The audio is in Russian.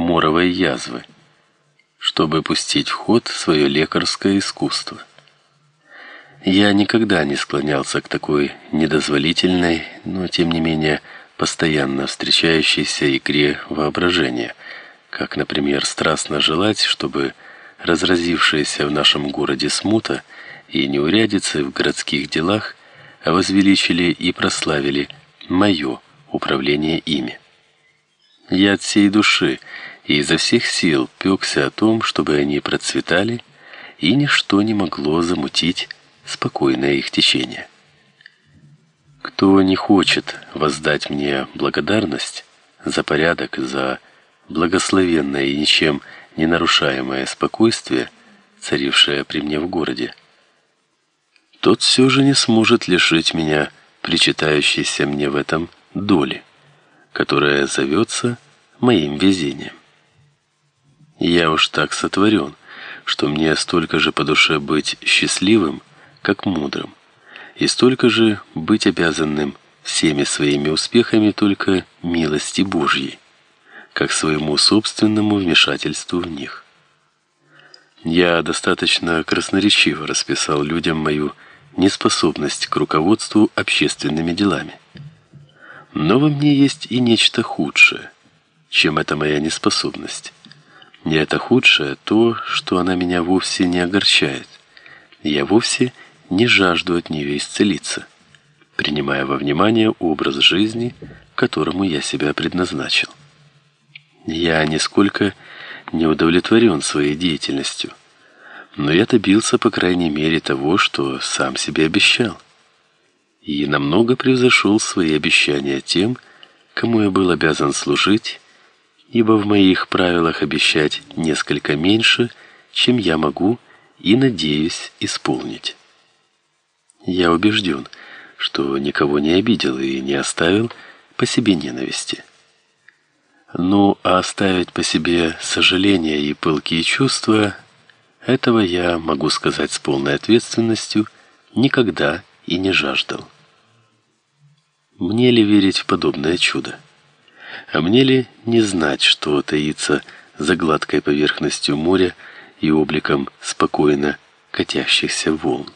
моровой язвы, чтобы пустить в ход свое лекарское искусство. Я никогда не склонялся к такой недозволительной, но тем не менее постоянно встречающейся игре воображения, как, например, страстно желать, чтобы разразившаяся в нашем городе смута и неурядицы в городских делах возвеличили и прославили мое управление ими. Я от всей души и изо всех сил пёкся о том, чтобы они процветали, и ничто не могло замутить спокойное их течение. Кто не хочет воздать мне благодарность за порядок, за благословенное и ничем не нарушаемое спокойствие, царившее при мне в городе, тот все же не сможет лишить меня причитающейся мне в этом доли, которая зовется моим везением. Я уж так сотворен, что мне столько же по душе быть счастливым, как мудрым, и столько же быть обязанным всеми своими успехами только милости Божьей, как своему собственному вмешательству в них. Я достаточно красноречиво расписал людям мою неспособность к руководству общественными делами. Но во мне есть и нечто худшее, чем эта моя неспособность. Не это худшее то, что она меня вовсе не огорчает. Я вовсе не жажду от нее исцелиться, принимая во внимание образ жизни, которому я себя предназначил. Я нисколько не удовлетворен своей деятельностью но я добился по крайней мере того, что сам себе обещал. И намного превзошел свои обещания тем, кому я был обязан служить, ибо в моих правилах обещать несколько меньше, чем я могу и надеюсь исполнить. Я убежден, что никого не обидел и не оставил по себе ненависти. Ну, а оставить по себе сожаления и пылкие чувства этого я могу сказать с полной ответственностью, никогда и не жаждал. Мне ли верить в подобное чудо? А мне ли не знать, что таится за гладкой поверхностью моря и обликом спокойно катящихся волн?